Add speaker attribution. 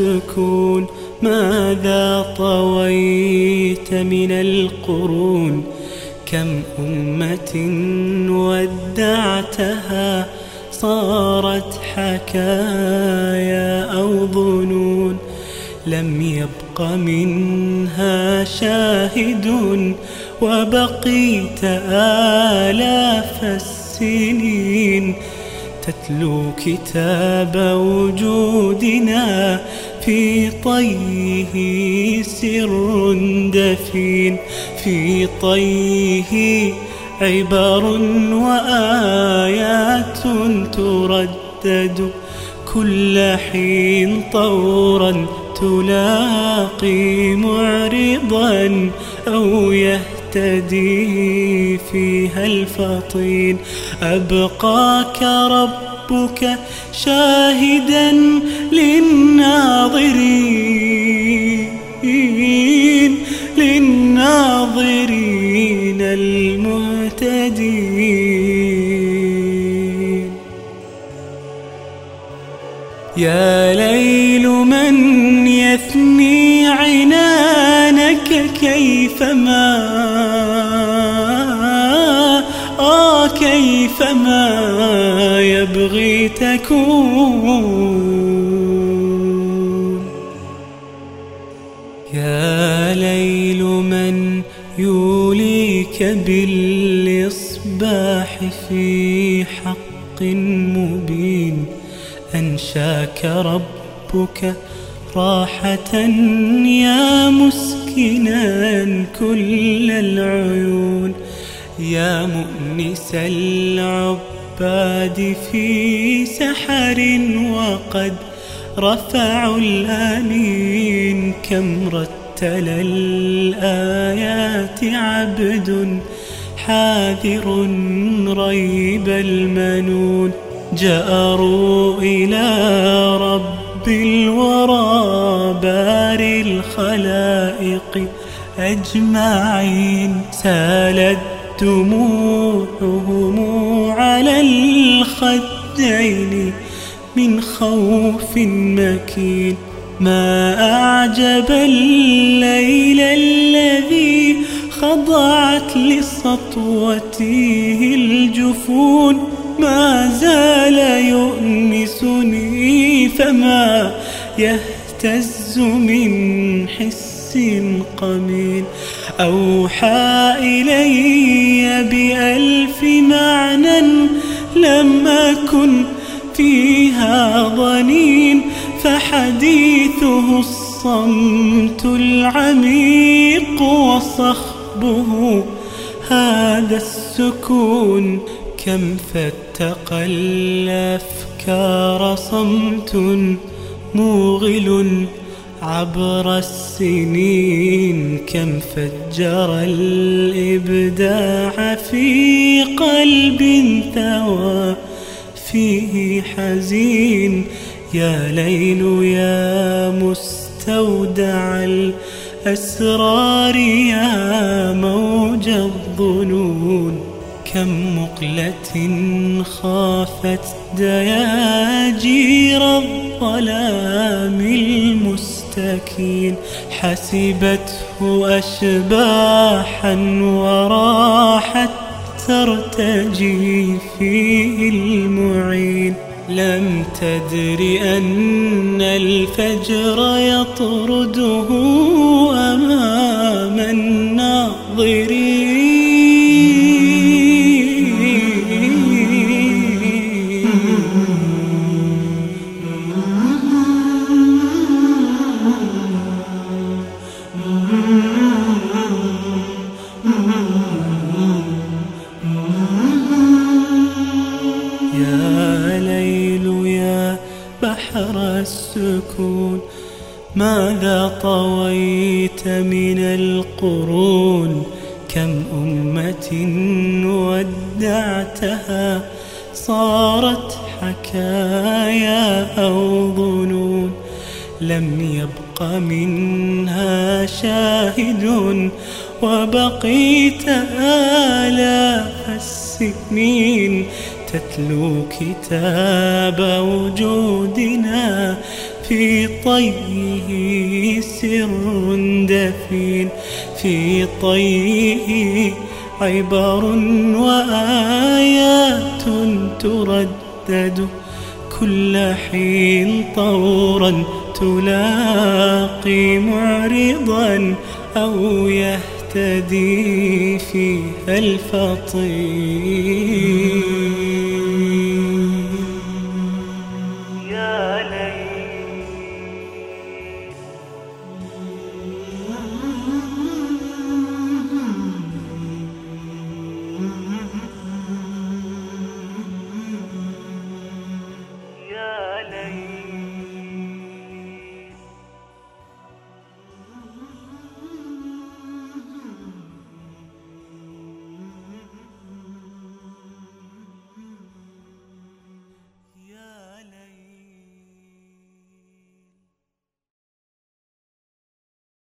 Speaker 1: السكون ماذا طويت من القرون كم أمة ودعتها صارت حكايا أو ظنون لم يبق منها شاهد وبقيت آلاف السنين تتلو كتاب وجودنا في طيه سر دفين في طيه عبر وآيات تردد كل حين طورا تلاقي معرضا أو يهتدي فيها الفطين. أبقاك ربك شاهدا للناظرين للناظرين المهتدين. يا ليل من يثني عنانك كيفما آه كيفما يبغي تكون. يا ليل من يوليك بالإصباح في حق مبين. أنشاك ربك راحة يا مسكنا كل العيون. يا مؤنس العباد في سحر وقد رفعوا الآنين كم رتل الآيات عبد حاذر ريب المنون جأروا إلى رب الورى بار الخلائق أجمعين سالت دموعهم على الخدين من خوف مكين. ما أعجب الليل الذي خضعت لسطوته الجفون. ما زال يؤنسني فما يهتز من حس قمين. أوحى إلي بألف معنى لم أكن فيها ظنين فحديثه الصمت العميق وصخبه. هذا السكون كم فتق الأفكار صمت موغل عبر السنين كم فجر الإبداع في قلب ثوى فيه حزين. يا ليل يا مستودع الأسرار يا موج الظنون. كم مقلة خافت دياجير الظلام المستكين حسبته أشباحا وراحت ترتجي فيه المعين. لم تدر أن الفجر يطرده بحر السكون ماذا طويت من القرون؟ كم أمة ودعتها؟ صارت حكايا أو ظنون؟ لم يبق منها شاهد وبقيت آلاف السنين. تتلو كتاب وجودنا في طيه سر دفين في طيه عبر وآيات تردد كل حين طورا تلاقي معرضا أو يهتدي فيها الفطير.